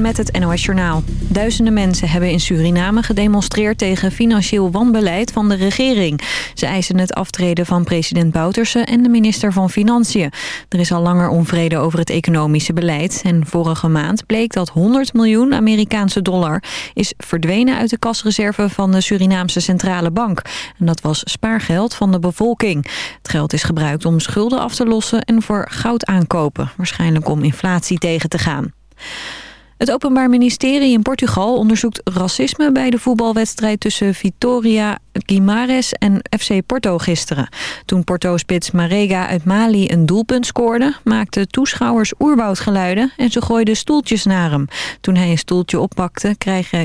met het NOS Journaal. Duizenden mensen hebben in Suriname gedemonstreerd tegen financieel wanbeleid van de regering. Ze eisen het aftreden van president Bouterse en de minister van Financiën. Er is al langer onvrede over het economische beleid. En vorige maand bleek dat 100 miljoen Amerikaanse dollar is verdwenen uit de kasreserve van de Surinaamse Centrale Bank. En dat was spaargeld van de bevolking. Het geld is gebruikt om schulden af te lossen en voor goud aankopen. Waarschijnlijk om inflatie tegen te gaan. Het Openbaar Ministerie in Portugal onderzoekt racisme bij de voetbalwedstrijd tussen Vitoria Guimares en FC Porto gisteren. Toen Porto-spits Marega uit Mali een doelpunt scoorde, maakten toeschouwers oerwoudgeluiden en ze gooiden stoeltjes naar hem. Toen hij een stoeltje oppakte,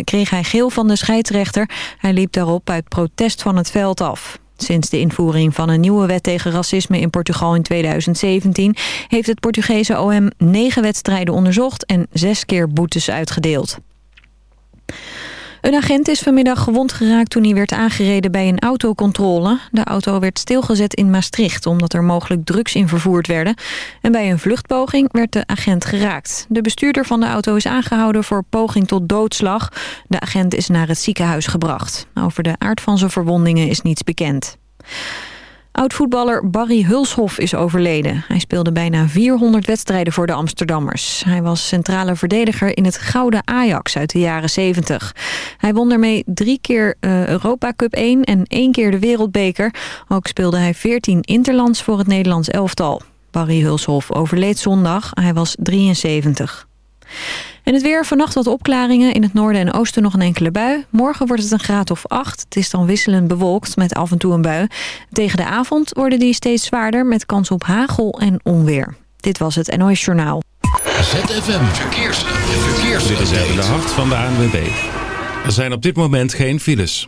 kreeg hij geel van de scheidsrechter. Hij liep daarop uit protest van het veld af. Sinds de invoering van een nieuwe wet tegen racisme in Portugal in 2017... heeft het Portugese OM negen wedstrijden onderzocht en zes keer boetes uitgedeeld. Een agent is vanmiddag gewond geraakt toen hij werd aangereden bij een autocontrole. De auto werd stilgezet in Maastricht omdat er mogelijk drugs in vervoerd werden. En bij een vluchtpoging werd de agent geraakt. De bestuurder van de auto is aangehouden voor poging tot doodslag. De agent is naar het ziekenhuis gebracht. Over de aard van zijn verwondingen is niets bekend. Oud-voetballer Barry Hulshoff is overleden. Hij speelde bijna 400 wedstrijden voor de Amsterdammers. Hij was centrale verdediger in het Gouden Ajax uit de jaren 70. Hij won daarmee drie keer uh, Europa Cup 1 en één keer de Wereldbeker. Ook speelde hij 14 interlands voor het Nederlands elftal. Barry Hulshoff overleed zondag. Hij was 73. En het weer, vannacht wat opklaringen. In het noorden en oosten nog een enkele bui. Morgen wordt het een graad of 8. Het is dan wisselend bewolkt met af en toe een bui. Tegen de avond worden die steeds zwaarder met kans op hagel en onweer. Dit was het NOS Journaal. ZFM Verkeers. Verkeers. Dit is even de hart van de ANWB. Er zijn op dit moment geen files.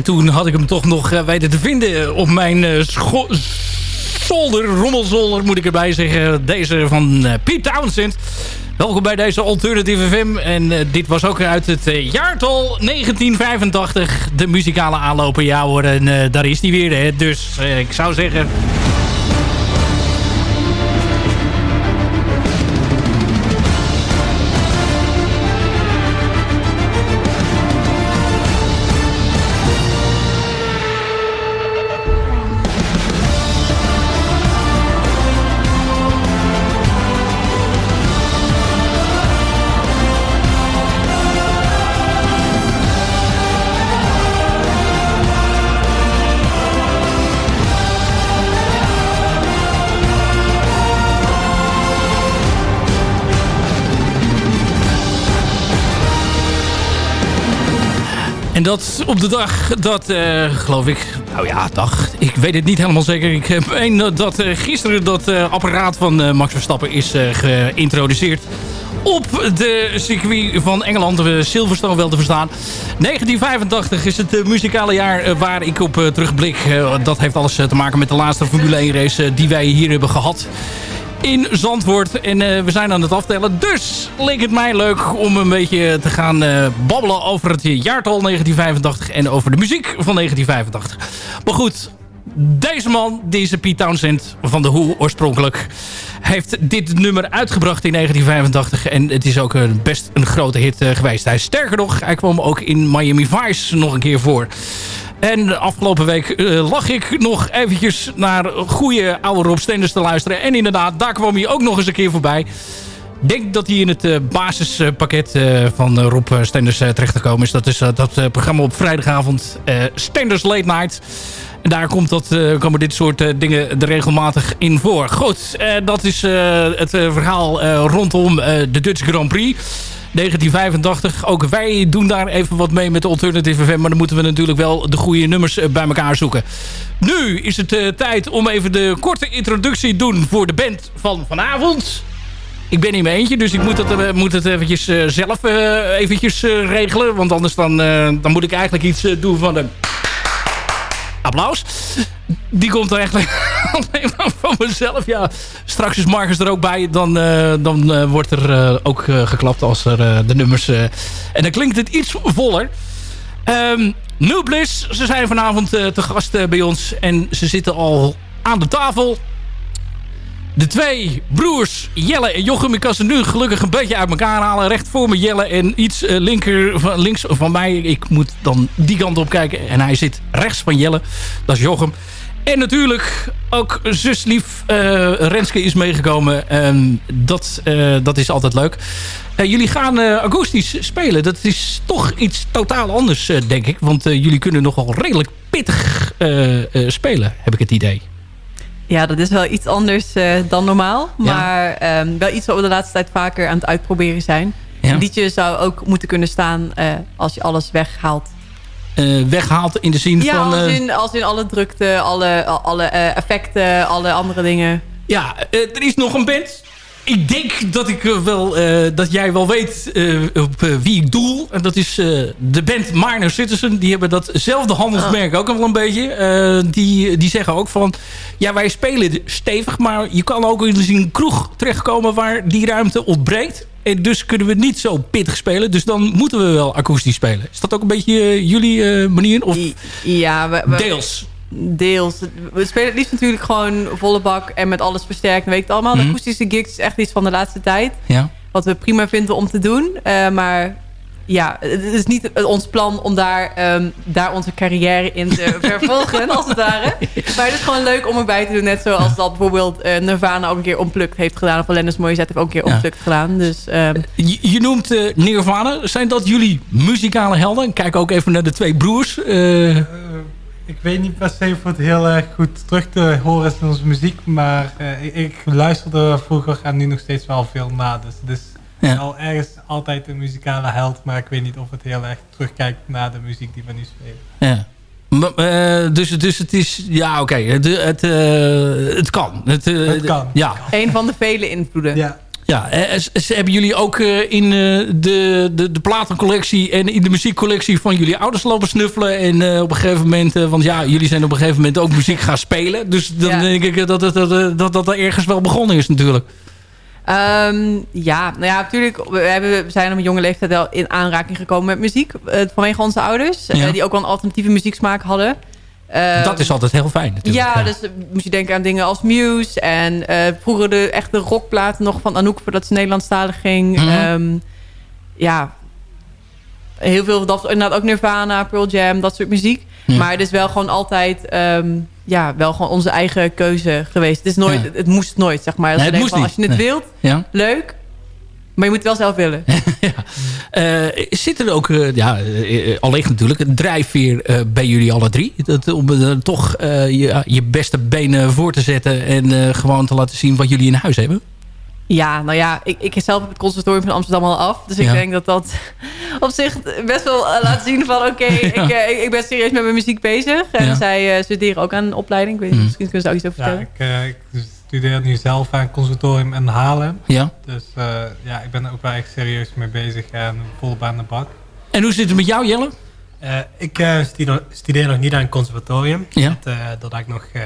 En toen had ik hem toch nog eh, weten te vinden op mijn uh, zolder, rommelzolder moet ik erbij zeggen. Deze van uh, Piet Townsend. Welkom bij deze Alternative FM. En dit was ook uit het jaartal 1985. De muzikale aanlopen. Ja hoor, en daar is die weer. Hè. Dus ik zou zeggen... En dat op de dag dat, eh, geloof ik, nou ja, dag. Ik weet het niet helemaal zeker. Ik heb één eh, dat eh, gisteren dat apparaat van Max Verstappen is geïntroduceerd. Op de circuit van Engeland, Silverstone wel te verstaan. 1985 is het muzikale jaar waar ik op terugblik. dat heeft alles te maken met de laatste Formule 1 race die wij hier hebben gehad in Zandvoort. En eh, we zijn aan het aftellen. Dus leek het mij leuk om een beetje te gaan eh, babbelen over het jaartal 1985 en over de muziek van 1985. Maar goed, deze man, deze Pete Townsend van de Who oorspronkelijk... heeft dit nummer uitgebracht in 1985. En het is ook een, best een grote hit eh, geweest. Hij sterker nog, hij kwam ook in Miami Vice nog een keer voor. En afgelopen week eh, lag ik nog eventjes naar goede oude Rob Stenders te luisteren. En inderdaad, daar kwam hij ook nog eens een keer voorbij. denk dat hij in het eh, basispakket eh, van Rob Stenders terecht te komen is. Dat is dat programma op vrijdagavond Stenders Late Night. En daar komt dat, komen dit soort dingen regelmatig in voor. Goed, dat is het verhaal rondom de Dutch Grand Prix. 1985. Ook wij doen daar even wat mee met de Alternative FM. Maar dan moeten we natuurlijk wel de goede nummers eh, bij elkaar zoeken. Nu is het eh, tijd om even de korte introductie te doen voor de band van vanavond. Ik ben in mijn eentje, dus ik moet het, eh, moet het eventjes zelf eventjes regelen. Want anders dan, dan moet ik eigenlijk iets doen van de... Applaus. Die komt er eigenlijk alleen maar van mezelf. Ja, straks is Marcus er ook bij. Dan, eh, dan eh, wordt er eh, ook geklapt als er de nummers... en dan klinkt het iets voller. Ehm New ze zijn vanavond te gast bij ons. En ze zitten al aan de tafel. De twee broers Jelle en Jochem. Ik kan ze nu gelukkig een beetje uit elkaar halen. Recht voor me Jelle en iets linker, van, links van mij. Ik moet dan die kant op kijken. En hij zit rechts van Jelle. Dat is Jochem. En natuurlijk ook zuslief eh Renske is meegekomen. En dat, eh, dat is altijd leuk. Eh, jullie gaan akoestisch spelen. Dat is toch iets totaal anders, denk ik. Want jullie kunnen nogal redelijk pittig spelen, heb ik het idee. Ja, dat is wel iets anders dan normaal. Ja. Maar ehm, wel iets wat we de laatste tijd vaker aan het uitproberen zijn. Ja. Een liedje zou ook moeten kunnen staan als je alles weghaalt. Eh, weghaalt in de zin Ja, van... als, eh, in, als in alle drukte, alle, alle eh, effecten, alle andere dingen. Ja, er is nog een band. Ik denk dat, ik wel, dat jij wel weet op wie ik doel. En dat is de band Minor Citizen. Die hebben datzelfde handelsmerk ook al wel een beetje. Die, die zeggen ook van... Ja, wij spelen stevig, maar je kan ook in een kroeg terechtkomen... waar die ruimte ontbreekt. En dus kunnen we niet zo pittig spelen. Dus dan moeten we wel akoestisch spelen. Is dat ook een beetje eh, jullie eh, manier? Of Ja, we, we- deels? Deels. We spelen het liefst natuurlijk gewoon volle bak en met alles versterkt. Weet het allemaal. Mhm. Akoestische gigs is echt iets van de laatste tijd. Ja. Wat we prima vinden om te doen. Eh, maar ja, het is niet ons plan om daar, ehm, daar onze carrière in te vervolgen, als het ware. Maar het is gewoon leuk om erbij te doen. Net zoals dat bijvoorbeeld eh, Nirvana ook een keer Unplugged heeft gedaan. Of Alanis Morissette heeft ook een keer Ja. Unplugged gedaan. Dus ehm, Je, je noemt eh, Nirvana. Zijn dat jullie muzikale helden? Kijk ook even naar de twee broers. Eh, Ik weet niet per se of het heel erg goed terug te horen is in onze muziek, maar eh, ik, ik luisterde vroeger en nu nog steeds wel veel na. Dus het is Ja. wel ergens altijd een muzikale held, maar ik weet niet of het heel erg terugkijkt naar de muziek die we nu spelen. ja. Eh, dus, dus het is... Ja, oké. Het, het, eh, het kan. Het, eh, Het kan. Ja. een van de vele invloeden. Ja. Ja, ze- hebben jullie ook eh, in eh, de, de, de platencollectie en in de muziekcollectie van jullie ouders lopen snuffelen. En eh, op een gegeven moment, eh, want ja, jullie zijn op een gegeven moment ook muziek gaan spelen. Dus dan Ja. denk ik dat, dat, dat, dat dat er ergens wel begonnen is natuurlijk. Ehm, ja, nou ja, natuurlijk. We, hebben, we zijn op een jonge leeftijd wel in aanraking gekomen met muziek. eh, vanwege onze ouders. eh, die ook wel een alternatieve muzieksmaak hadden. Ehm, dat is altijd heel fijn natuurlijk. ja, dus eh, moest je denken aan dingen als Muse. En vroeger de echte rockplaten nog van Anouk voordat ze Nederlandstalig ging. Mhm. Ehm, ja, heel veel. Dat, inderdaad ook Nirvana, Pearl Jam, dat soort muziek. Ja. Maar het is wel gewoon altijd... ja, wel gewoon onze eigen keuze geweest. Het, is nooit, Ja. het, moest nooit, zeg maar. Nee, moest van, als je het wilt, Ja. leuk. Maar je moet het wel zelf willen. Eh, zit er ook, eh, ja, allicht natuurlijk, een drijfveer bij jullie alle drie? Dat, om toch je, je beste benen voor te zetten en gewoon te laten zien wat jullie in huis hebben? Ja, nou ja, ik, ik zelf heb het conservatorium van Amsterdam al af. Dus ik Ja. denk dat dat op zich best wel eh, laat zien van... oké, ik, eh, ik, ik ben serieus met mijn muziek bezig. En Ja. zij eh, studeren ook aan een opleiding. Ik weet Mm. misschien kunnen ze daar ook iets over Ja, vertellen. ik, eh, ik studeer nu zelf aan het conservatorium in Haarlem. Ja. Dus eh, ja, ik ben er ook wel echt serieus mee bezig en volop aan de bak. En hoe zit het met jou, Jelle? Eh, ik eh, studeer, studeer nog niet aan het conservatorium. Ja. Dat, eh, doordat ik nog eh,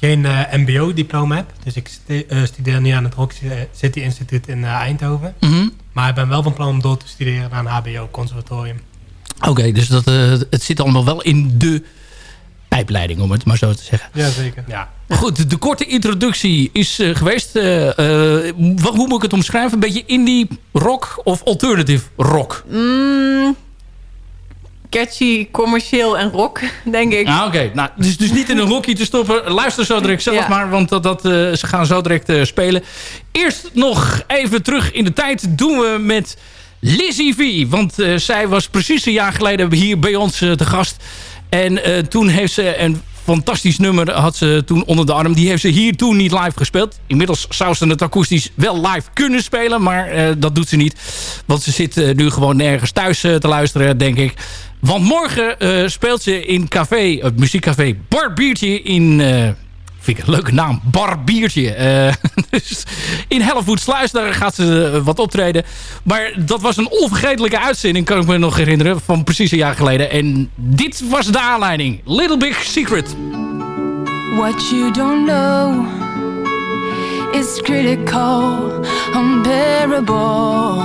geen eh, mbo-diploma heb. Dus ik stu- eh, studeer nu aan het Rock City Instituut in eh, Eindhoven. Mhm. Maar ik ben wel van plan om door te studeren aan hbo-conservatorium. Oké, dus dat, eh, het zit allemaal wel in de pijpleiding, om het maar zo te zeggen. Jazeker. Ja. Goed, de korte introductie is eh, geweest. Eh, eh, wat- hoe moet ik het omschrijven? Een beetje indie rock of alternative rock? Mm, catchy, commercieel en rock, denk ik. Ah, Oké, nou, dus, dus niet in een rokje te stoppen. Luister zo direct zelf Ja. maar, want dat, dat, eh, ze gaan zo direct eh, spelen. Eerst nog even terug in de tijd. Doen we met Lizzie V. Want eh, zij was precies een jaar geleden hier bij ons te gast. En toen heeft ze een fantastisch nummer had ze toen onder de arm. Die heeft ze hier toen niet live gespeeld. Inmiddels zou ze het akoestisch wel live kunnen spelen. Maar dat doet ze niet. Want ze zit nu gewoon nergens thuis te luisteren, denk ik. Want morgen eh, speelt ze in café, het muziekcafé Barbiertje in... eh, vind ik een leuke naam, Barbiertje. Eh, dus in Hellevoetsluis, daar gaat ze wat optreden. Maar dat was een onvergetelijke uitzending, kan ik me nog herinneren, van precies een jaar geleden. En dit was de aanleiding. Little Big Secret. What you don't know is critical, unbearable.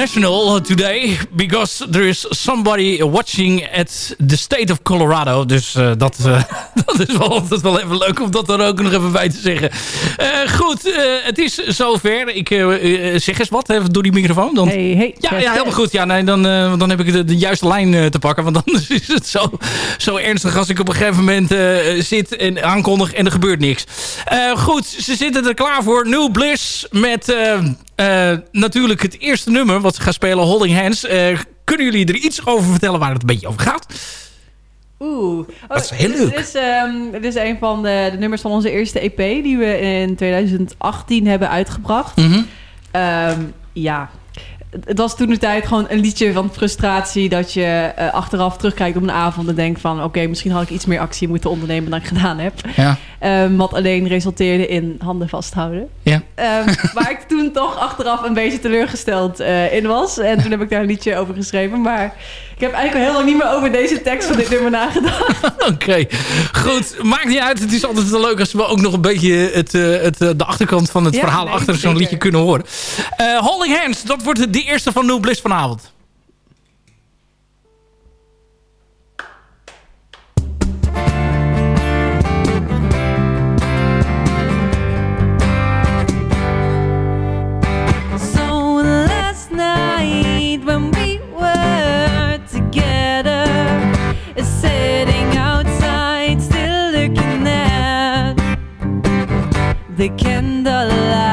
International today because there is somebody watching at the state of Colorado. Dus uh, dat, uh, dat is wel altijd wel even leuk om dat er ook nog even bij te zeggen. Uh, goed, uh, het is zover. Ik uh, zeg eens wat, even door die microfoon. Dan... Hey, hey. Ja, ja, helemaal goed. Ja, nee, dan, dan heb ik de, de juiste lijn te pakken. Want anders is het zo, zo ernstig als ik op een gegeven moment zit en aankondig en er gebeurt niks. Goed, ze zitten er klaar voor. New Bliss met natuurlijk het eerste nummer wat ze gaan spelen, Holding Hands. kunnen jullie er iets over vertellen waar het een beetje over gaat? Oeh. Oh, dat is heel leuk. Dit is, um, dit is een van de, de, nummers van onze eerste EP die we in 2018 hebben uitgebracht. Mm -hmm. um, ja, het was toen de tijd gewoon een liedje van frustratie... dat je uh, achteraf terugkijkt op een avond en denkt van... oké, okay, misschien had ik iets meer actie moeten ondernemen dan ik gedaan heb. Ja. Um, wat alleen resulteerde in handen vasthouden. Ja. Um, waar ik toen toch achteraf een beetje teleurgesteld uh, in was. En toen heb ik daar een liedje over geschreven. Maar ik heb eigenlijk al heel lang niet meer over deze tekst van dit nummer nagedacht. Oké, okay. goed. Maakt niet uit. Het is altijd wel leuk als we ook nog een beetje het, uh, het, de achterkant van het ja, verhaal nee, achter zo'n liedje kunnen horen. Uh, Holding Hands, dat wordt de eerste van New Bliss vanavond. the candlelight.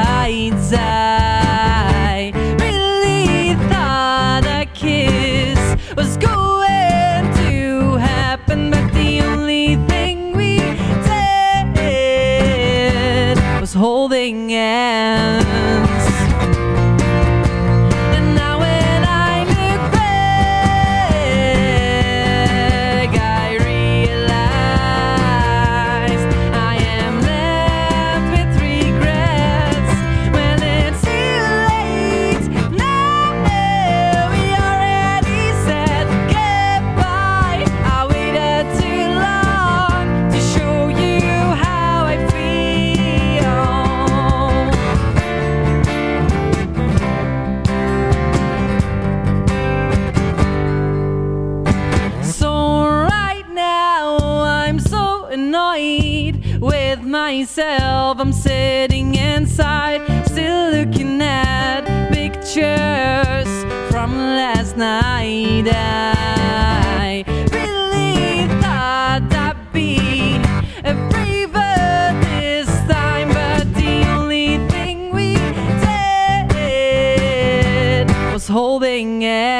Myself. I'm sitting inside, still looking at pictures from last night. I really thought I'd be a braver this time, but the only thing we did was holding hands.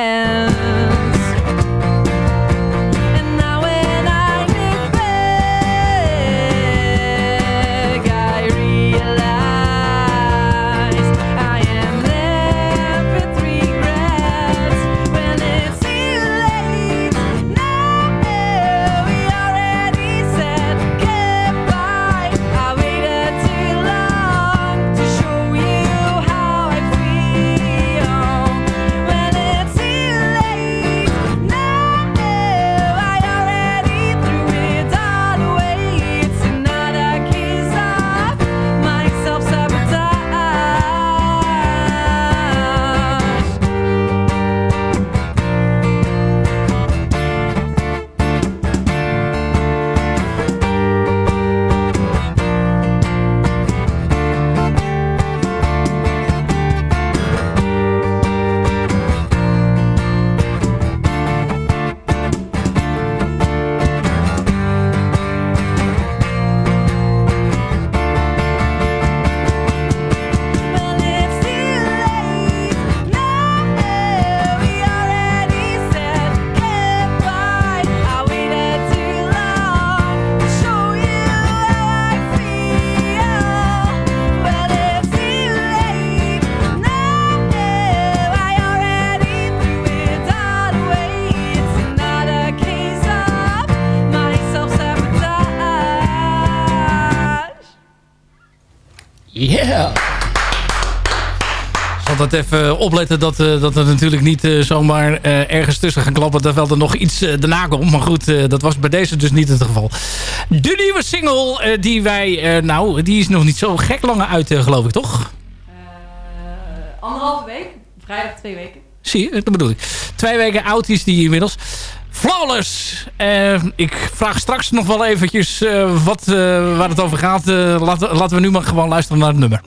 Yeah. Ik zal dat even opletten dat, uh, dat er natuurlijk niet uh, zomaar uh, ergens tussen gaan klappen... terwijl er nog iets daarna komt. Maar goed, dat was bij deze dus niet het geval. De nieuwe single die wij... nou, die is nog niet zo gek lang uit, geloof ik, toch? anderhalve week. Vrijdag twee weken. Zie je, dat bedoel ik. Twee weken oud is die inmiddels. Flawless. Eh, ik vraag straks nog wel eventjes eh, wat, eh, waar het over gaat. Laten, laten we nu maar gewoon luisteren naar het nummer.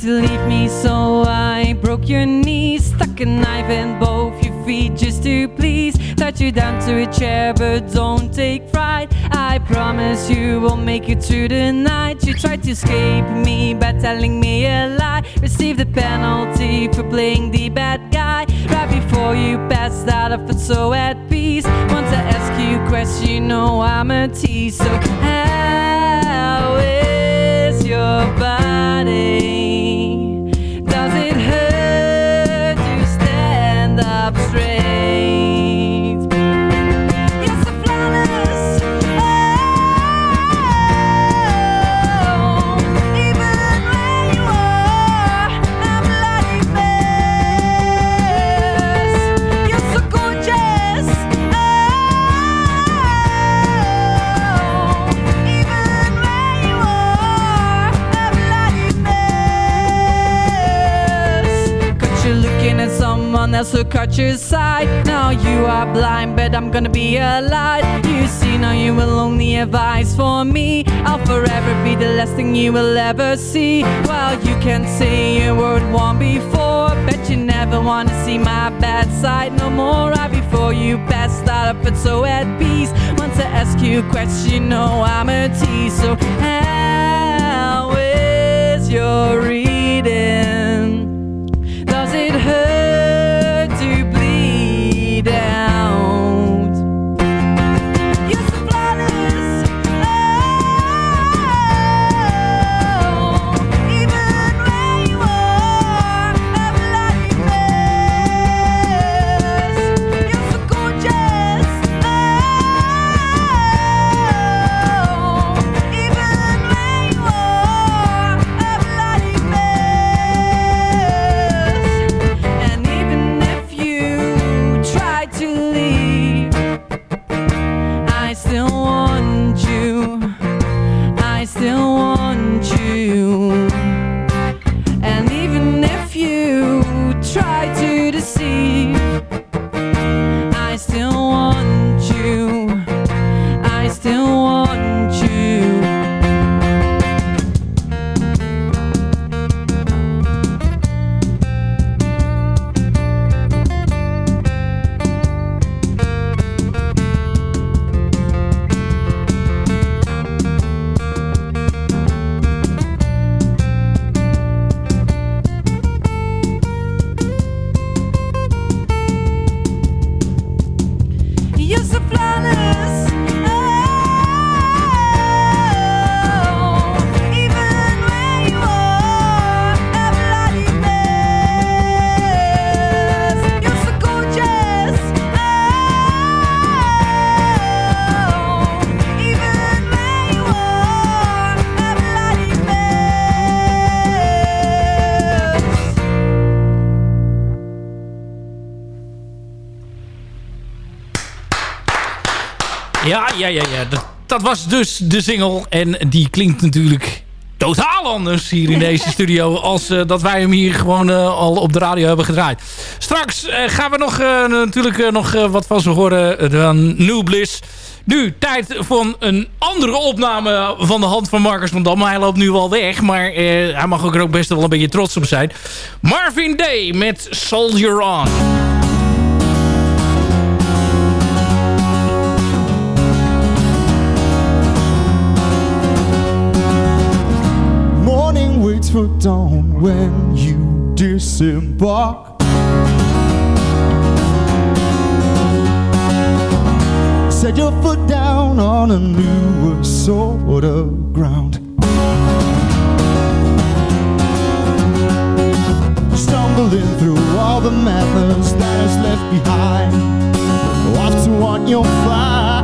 To leave me, so I broke your knees. Stuck a knife in both your feet just to please. Tied you down to a chair, but don't take fright. I promise you will make it through the night. You tried to escape me by telling me a lie. Receive the penalty for playing the bad guy. Right before you passed out, I felt so at peace. Once I ask you a question, you know I'm a tease. So how else who caught your side. Now you are blind, but I'm gonna be a light. You see, now you will only eyes for me. I'll forever be the last thing you will ever see. Well, you can say a word one before, bet you never wanna see my bad side no more. Right before you passed out, I felt so at peace. Once I ask you a question, no, I'm a tease. So, how is your reading? I still Ja, ja, ja. Dat, dat was dus de single. En die klinkt natuurlijk totaal anders hier in deze studio... als eh, dat wij hem hier gewoon eh, al op de radio hebben gedraaid. Straks eh, gaan we nog, natuurlijk nog wat van ze horen van New Bliss. Nu, tijd voor een andere opname van de hand van Marcus van Dam. Hij loopt nu wel weg, maar hij mag ook er ook best wel een beetje trots op zijn. Marvin Day met Soldier On. Dawn when you disembark. Set your foot down on a newer sort of ground. Stumbling through all the methods that is left behind. Off to what you'll find.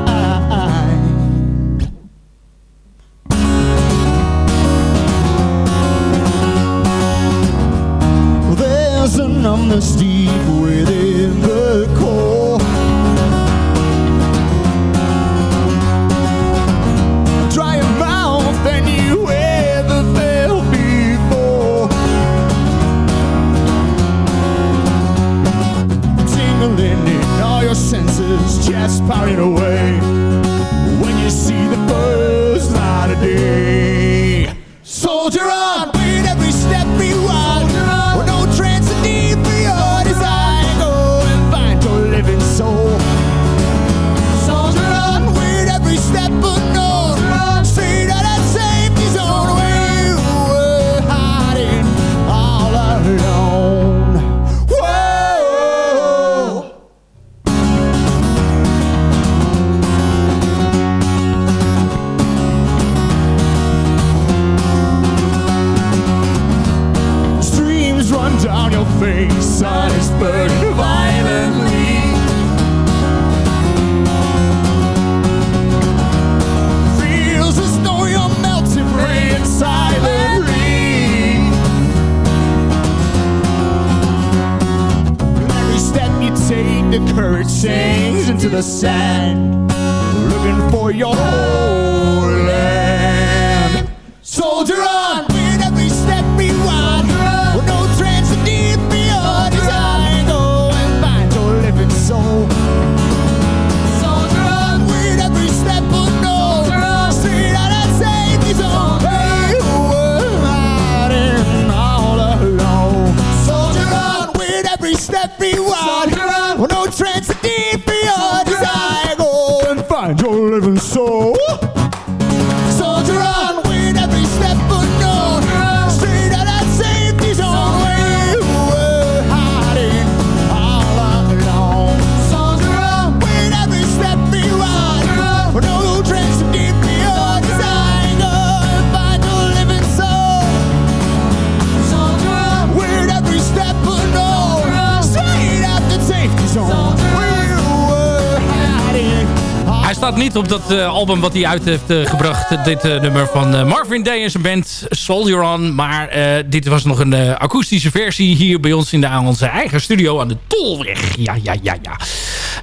Op dat eh, album wat hij uit heeft eh, gebracht. Dit eh, nummer van Marvin Day en zijn band Soldier On. Maar dit was nog een akoestische versie hier bij ons in de, aan onze eigen studio aan de Tolweg. Ja, ja, ja, ja.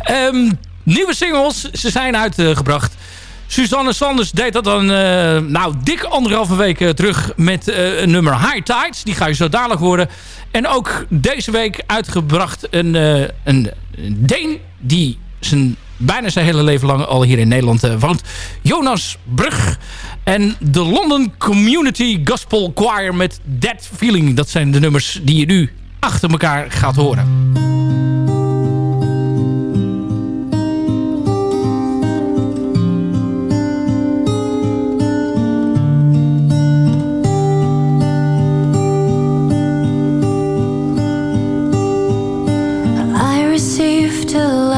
Ehm, nieuwe singles, ze zijn uitgebracht. Suzanne Sanders deed dat dan nou, dik anderhalve week terug met een nummer High Tides. Die ga je zo dadelijk horen. En ook deze week uitgebracht een, een, een Deen die zijn, bijna zijn hele leven lang al hier in Nederland eh, woont. Jonas Brug. En de London Community Gospel Choir met That Feeling. Dat zijn de nummers die je nu achter elkaar gaat horen.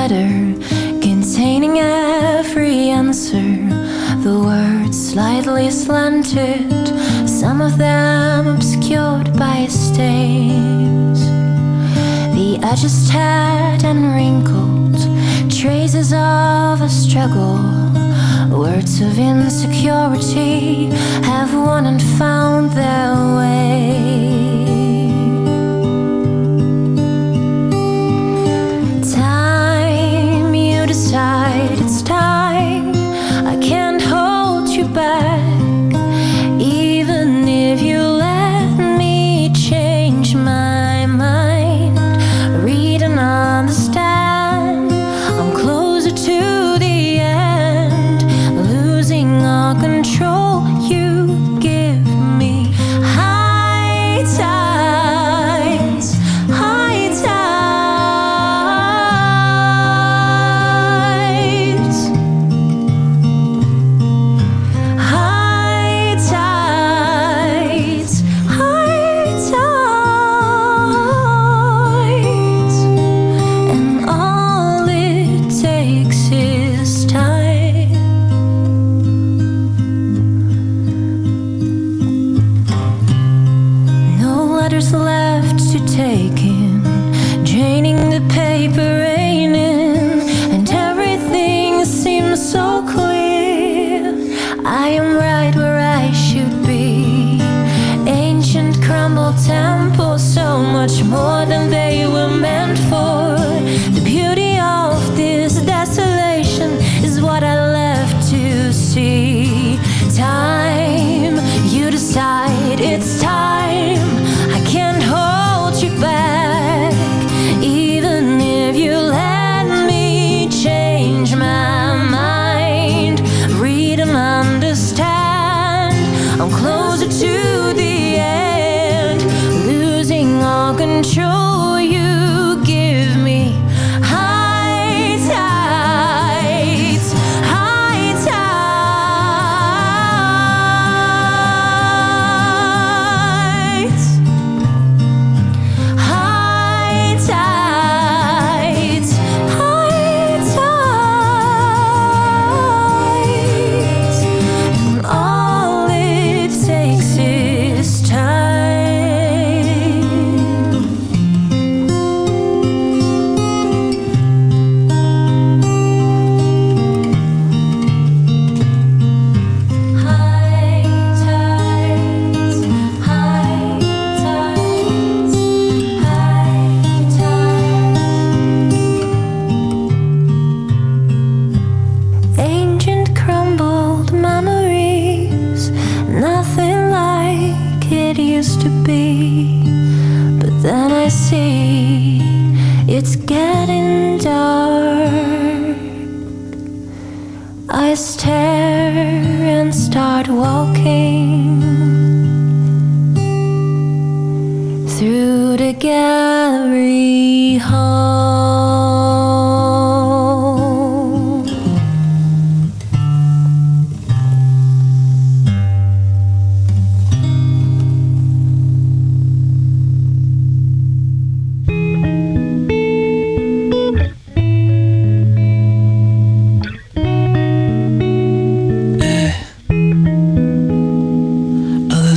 Letter slightly slanted, some of them obscured by stains. The edges tattered and wrinkled, traces of a struggle. Words of insecurity have won and found their way.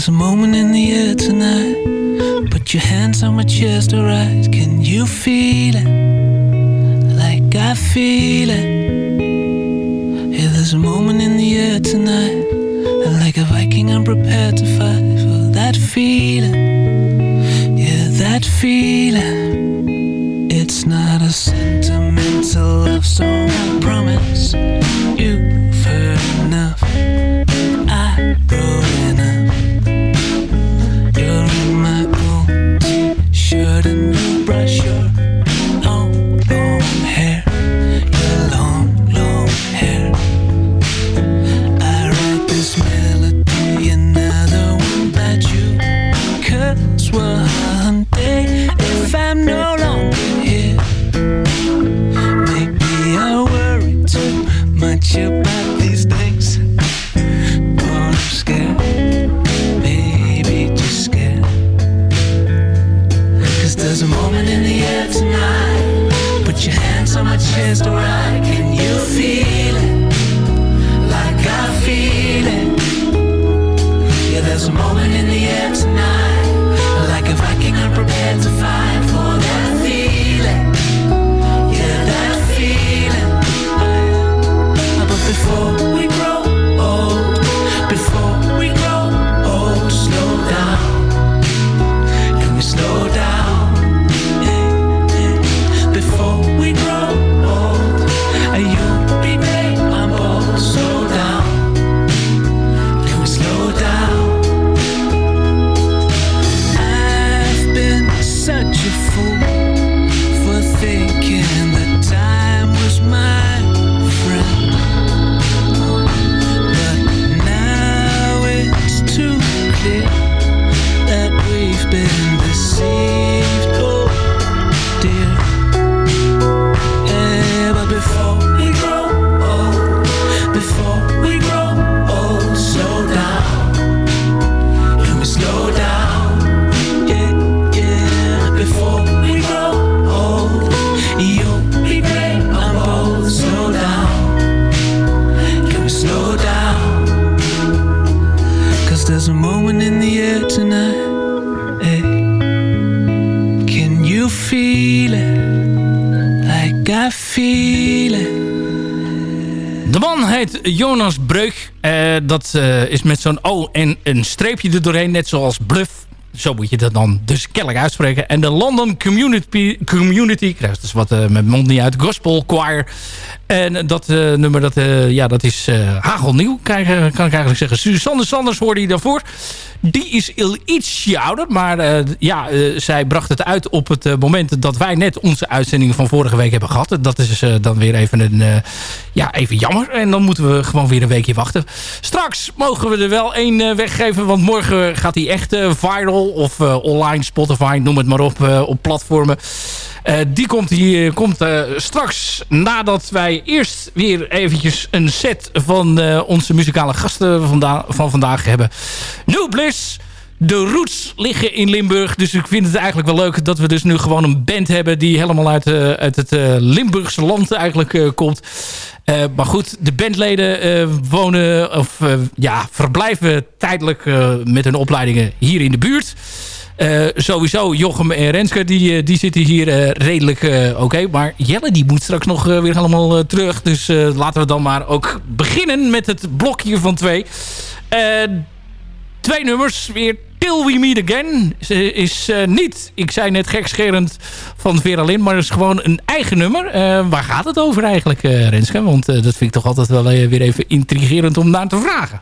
There's a moment in the air tonight. Put your hands on my chest, alright? Can you feel it? Like I feel it. Yeah, there's a moment in the air tonight. Like a Viking, I'm prepared to fight for that feeling. Yeah, that feeling. It's not a sentimental love song, Jonas Breuk. Eh, dat eh, is met zo'n O en een streepje er doorheen. Net zoals Bluff. Zo moet je dat dan dus kennelijk uitspreken. En de London Community, community ik krijg dus wat eh, met mond niet uit, Gospel Choir. En dat nummer, dat, ja, dat is hagelnieuw, kan, ik- kan ik eigenlijk zeggen. Suzanne Sanders hoorde je daarvoor. Die is ietsje ouder, maar eh, ja, eh, zij bracht het uit op het eh, moment dat wij net onze uitzending van vorige week hebben gehad. Dat is dan weer even een, ja, even jammer. En dan moeten we gewoon weer een weekje wachten. Straks mogen we er wel één weggeven, want morgen gaat hij echt viral. Of online, Spotify, noem het maar op, op platformen. Die komt, hier, komt straks nadat wij eerst weer eventjes een set van onze muzikale gasten vanda van vandaag hebben. New De roots liggen in Limburg. Dus ik vind het eigenlijk wel leuk dat we dus nu gewoon een band hebben... die helemaal uit, eh, uit het eh, Limburgse land eigenlijk eh, komt. Maar goed, de bandleden wonen of ja, verblijven tijdelijk met hun opleidingen hier in de buurt. Sowieso Jochem en Renske, die, die zitten hier redelijk oké. Maar Jelle die moet straks nog weer helemaal terug. Dus laten we dan maar ook beginnen met het blokje van twee. Twee nummers weer. Till We Meet Again Ze is eh, niet, ik zei net gekscherend van Vera Lynn, maar is gewoon een eigen nummer. Eh, waar gaat het over eigenlijk, eh, Renske? Want dat vind ik toch altijd wel weer even intrigerend om naar te vragen.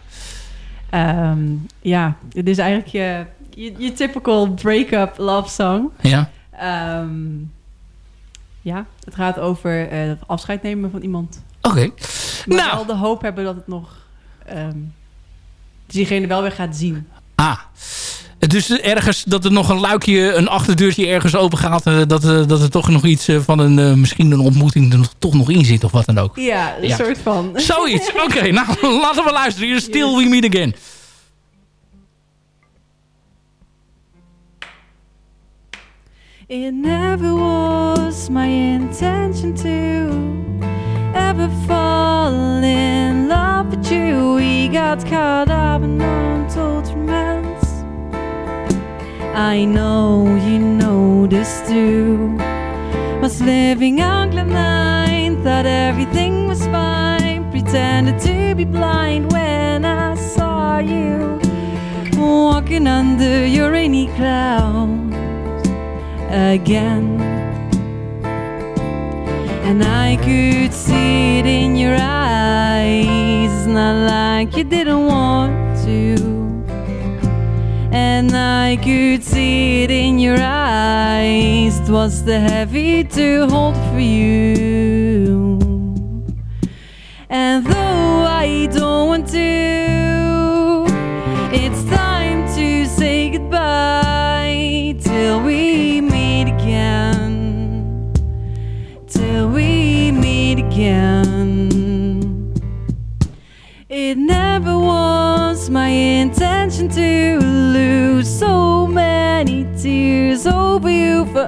Ehm, ja, het is eigenlijk je, je, je typical break-up love song. Ja. Ehm, ja, het gaat over afscheid nemen van iemand. Oké. Maar Nou. wel de hoop hebben dat het nog... ehm, diegene wel weer gaat zien. Ah. Dus ergens dat er nog een luikje, een achterdeurtje ergens open gaat. eh, Dat, eh, dat er toch nog iets eh, van een, misschien een ontmoeting er toch nog in zit of wat dan ook. Ja, een Ja. soort van. Zoiets. Oké, nou laten we luisteren. Hier Still We Meet Again. It never was my intention to ever fall in love with you. We got caught up in untold romance. I know you know this too. Was living on cloud nine, thought everything was fine. Pretended to be blind when I saw you walking under your rainy clouds again. And I could see it in your eyes. It's not like you didn't want to. And I could see it in your eyes. It was the heavy to hold for you.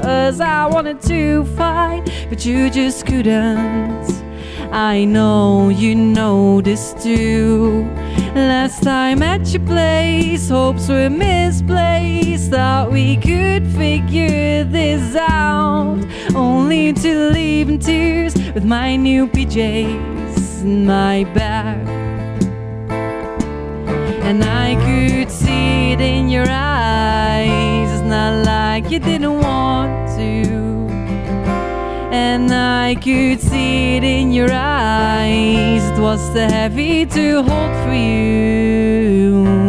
Us. I wanted to fight, but you just couldn't. I know you know this too. Last time at your place, hopes were misplaced. Thought we could figure this out. Only to leave in tears with my new PJs in my bag. And I could see it in your eyes. It's not like you didn't want. And I could see it in your eyes. It was too heavy to hold for you.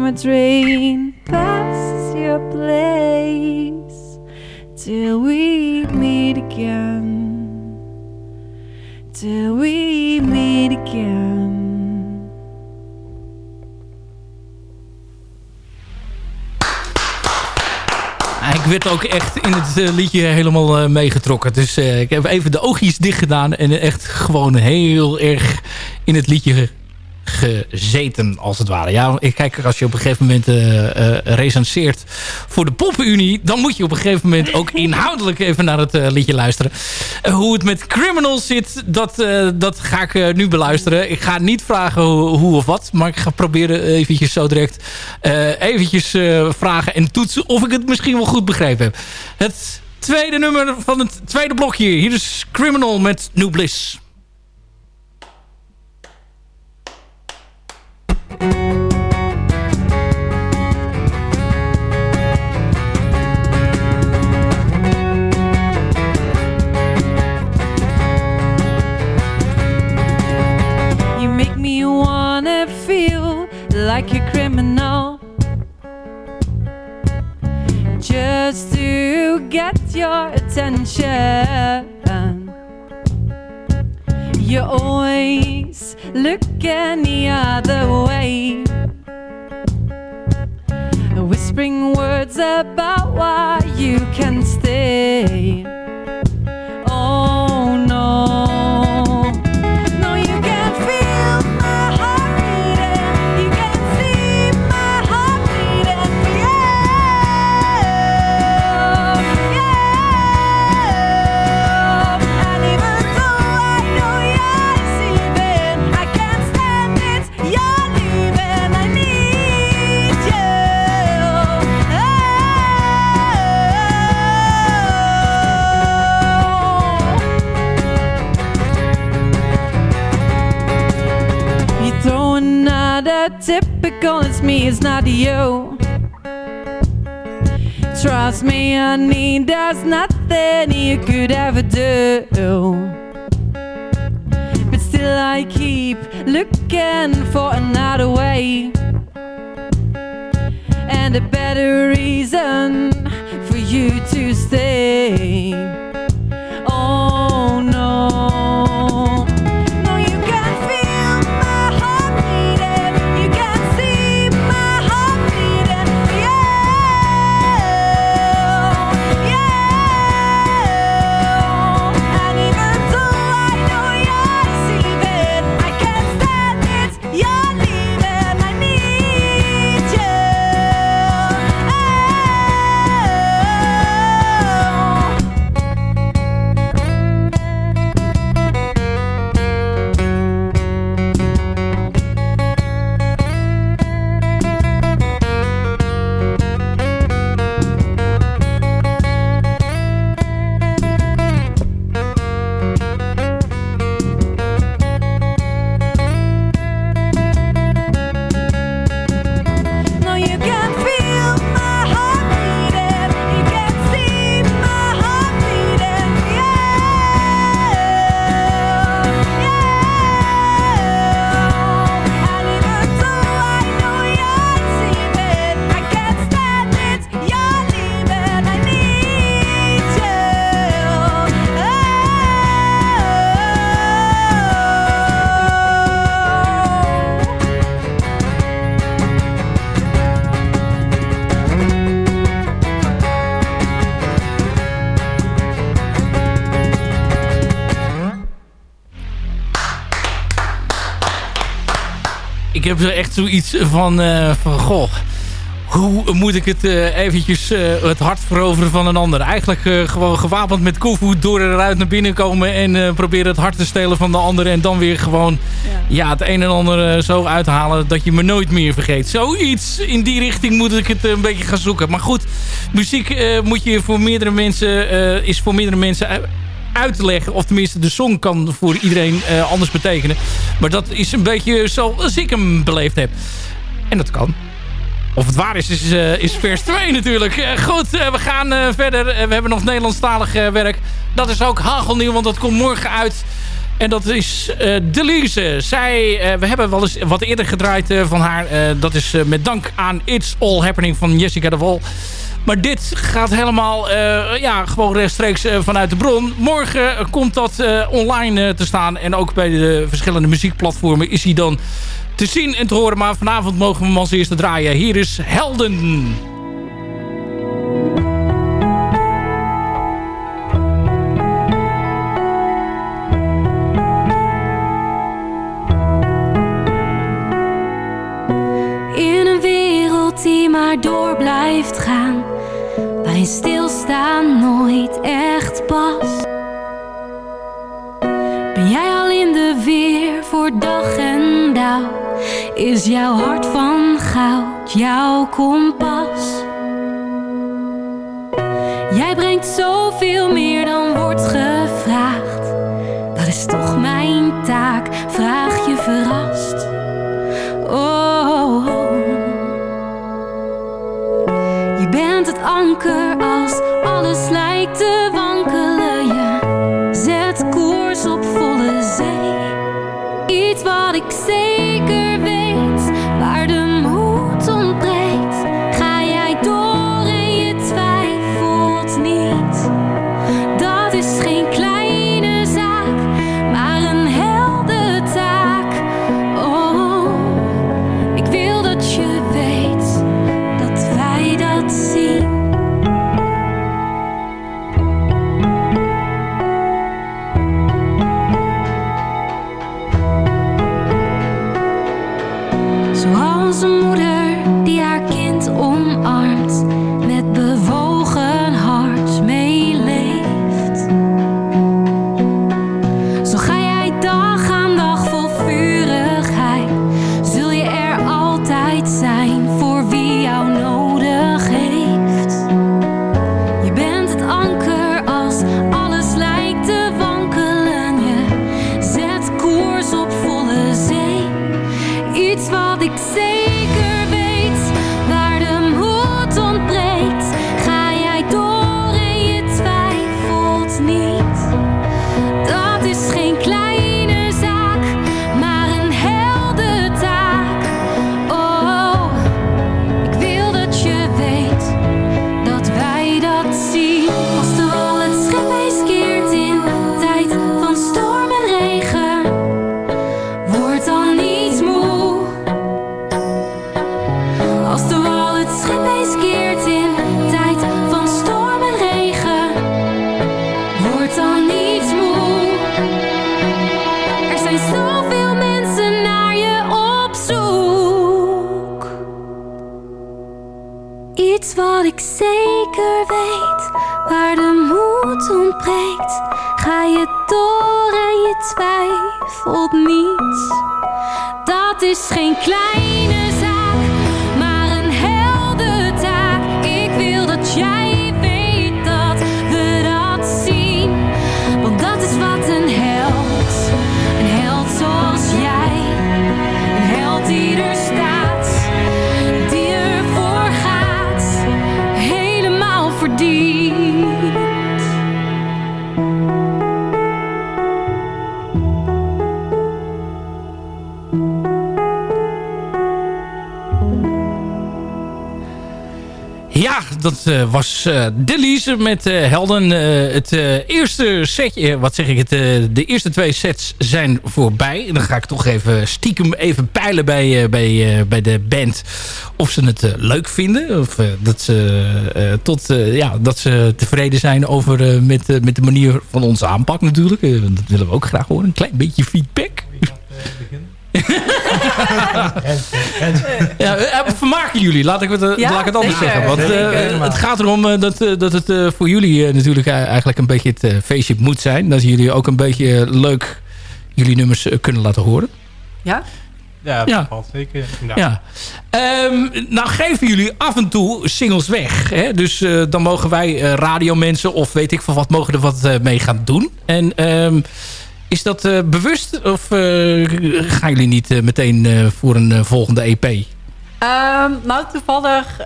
A train passes your place. Till we meet again. Till we meet again. Ik werd ook echt in het eh, liedje helemaal eh, meegetrokken. Dus eh, ik heb even de oogjes dicht gedaan. En echt gewoon heel erg in het liedje gezeten, als het ware. Ja, ik kijk, als je op een gegeven moment eh, eh, recenseert voor de Poppenunie... dan moet je op een gegeven moment ook inhoudelijk even naar het eh, liedje luisteren. Hoe het met Criminals zit, dat, dat ga ik nu beluisteren. Ik ga niet vragen hoe, hoe of wat, maar ik ga proberen eventjes zo direct... eventjes vragen en toetsen of ik het misschien wel goed begrepen heb. Het tweede nummer van het tweede blokje. Hier is Criminal met New Bliss. Heb echt zoiets van, eh, van goh, hoe moet ik het eh, eventjes eh, het hart veroveren van een ander? Eigenlijk gewoon gewapend met koevoet door eruit naar binnen komen en proberen het hart te stelen van de ander en dan weer gewoon ja. het een en ander zo uithalen dat je me nooit meer vergeet. Zoiets in die richting moet ik het een beetje gaan zoeken. Maar goed, muziek moet je voor meerdere mensen, is voor meerdere mensen u- uit te leggen. Of tenminste, de song kan voor iedereen anders betekenen. Maar dat is een beetje zoals ik hem beleefd heb. En dat kan. Of het waar is, is, eh, is vers 2 natuurlijk. Eh, goed, eh, we gaan verder. We hebben nog Nederlandstalig werk. Dat is ook hagelnieuw, want dat komt morgen uit. En dat is Delise. Zij, we hebben wel eens wat eerder gedraaid van haar. Dat is met dank aan It's All Happening van Jessica de Vol. Maar dit gaat helemaal eh, ja, gewoon rechtstreeks eh, vanuit de bron. Morgen eh, komt dat online te staan. En ook bij de verschillende muziekplatformen is hij dan te zien en te horen. Maar vanavond mogen we hem als eerste draaien. Hier is Helden. In een wereld die maar door blijft gaan, waarin stilstaan nooit echt past. Ben jij al in de weer voor dag en dauw? Is jouw hart van goud jouw kompas? Jij brengt zoveel meer dan wordt gevraagd. nós dat eh, was eh Delise met eh, Helden. Het eerste setje, wat zeg ik, het, de eerste twee sets zijn voorbij. En dan ga ik toch even stiekem even peilen bij, bij, bij de band of ze het leuk vinden. Of dat, ze, tot, ja, dat ze tevreden zijn over, met, met de manier van onze aanpak natuurlijk. Dat willen we ook graag horen. Een klein beetje feedback. Ja, eh, vermaken jullie, laat ik het, eh, Ja, laat ik het anders zeker. zeggen. Want eh, het gaat erom eh, dat, eh, dat het eh, voor jullie eh, natuurlijk eh, eigenlijk een beetje het eh, feestje moet zijn. Dat jullie ook een beetje eh, leuk jullie nummers eh, kunnen laten horen. Ja? Ja, dat Ja. valt zeker. Ja. Ehm, nou geven jullie af en toe singles weg. Hè? Dus eh, dan mogen wij eh, radiomensen of weet ik van wat mogen er wat eh, mee gaan doen. En ehm, is dat eh, bewust of eh, gaan jullie niet eh, meteen voor een volgende EP? Ehm, nou, toevallig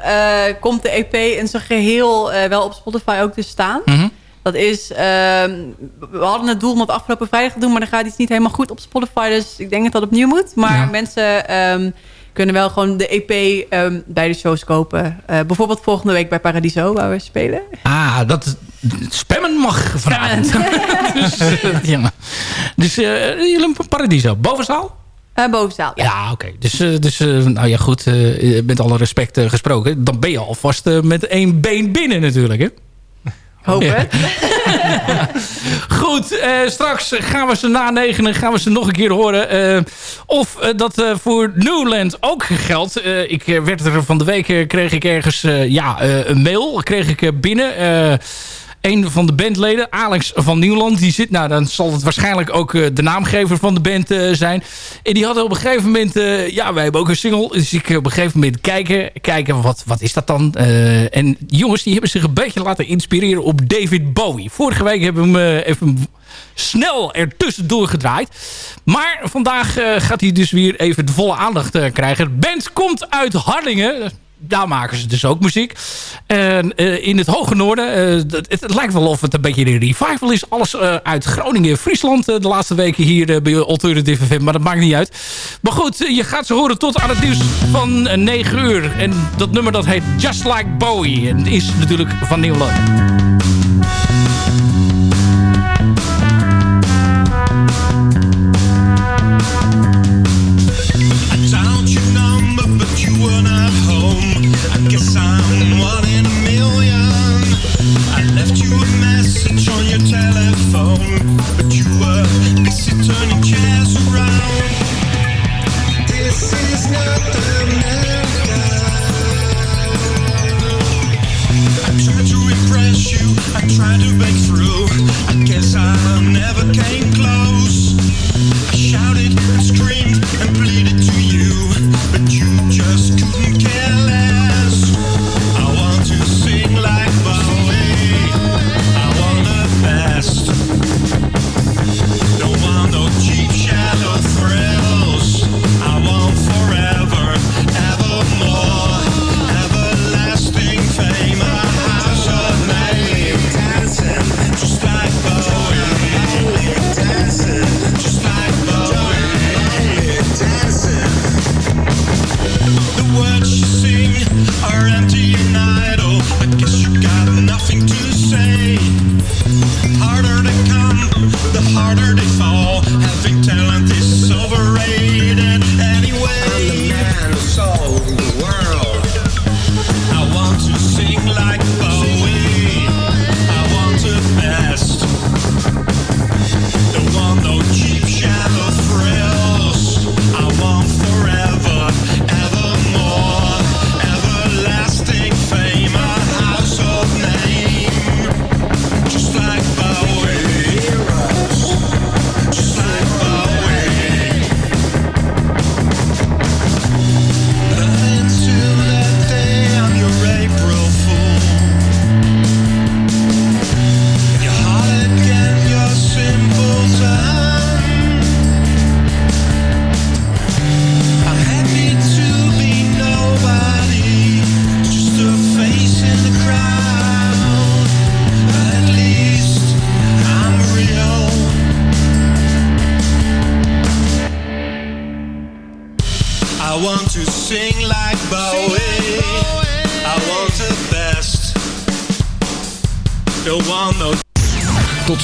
komt de EP in zijn geheel eh, wel op Spotify ook te staan. Mhm. Dat is, ehm, we hadden het doel om het afgelopen vrijdag te doen, maar dan gaat iets niet helemaal goed op Spotify. Dus ik denk dat dat opnieuw moet. Maar Ja. mensen ehm, kunnen wel gewoon de EP ehm, bij de shows kopen. Eh, bijvoorbeeld volgende week bij Paradiso, waar we spelen. Ah, dat spammen mag vanavond. dus eh, ja. dus jullie Paradiso. Bovenzaal? Uh, bovenzaal, ja. Ja, oké. Dus, dus nou ja, goed. met alle respect gesproken. Dan ben je alvast met één been binnen natuurlijk, hè? Hoop Ja. eh, straks gaan we ze na negenen gaan we ze nog een keer horen. Eh, of eh, dat voor Newland ook geldt. Ik werd er van de week, kreeg ik ergens ja, een mail kreeg ik binnen. Een van de bandleden, Alex van Nieuwland, die zit, nou dan zal het waarschijnlijk ook eh, de naamgever van de band eh, zijn. En die hadden op een gegeven moment, eh, ja, wij hebben ook een single. Dus ik op een gegeven moment kijken, kijken wat, wat is dat dan? En jongens, die hebben zich een beetje laten inspireren op David Bowie. Vorige week hebben we hem even snel ertussendoor gedraaid. Maar vandaag gaat hij dus weer even de volle aandacht krijgen. De band komt uit Harlingen. Daar maken ze dus ook muziek. En eh, in het hoge noorden, eh, het, lijkt wel of het een beetje een revival is. Alles eh, uit Groningen en Friesland de laatste weken hier bij Alternative FM. Maar dat maakt niet uit. Maar goed, je gaat ze horen tot aan het nieuws van eh, 9 uur. En dat nummer dat heet Just Like Bowie. En is natuurlijk van Nieuwland. I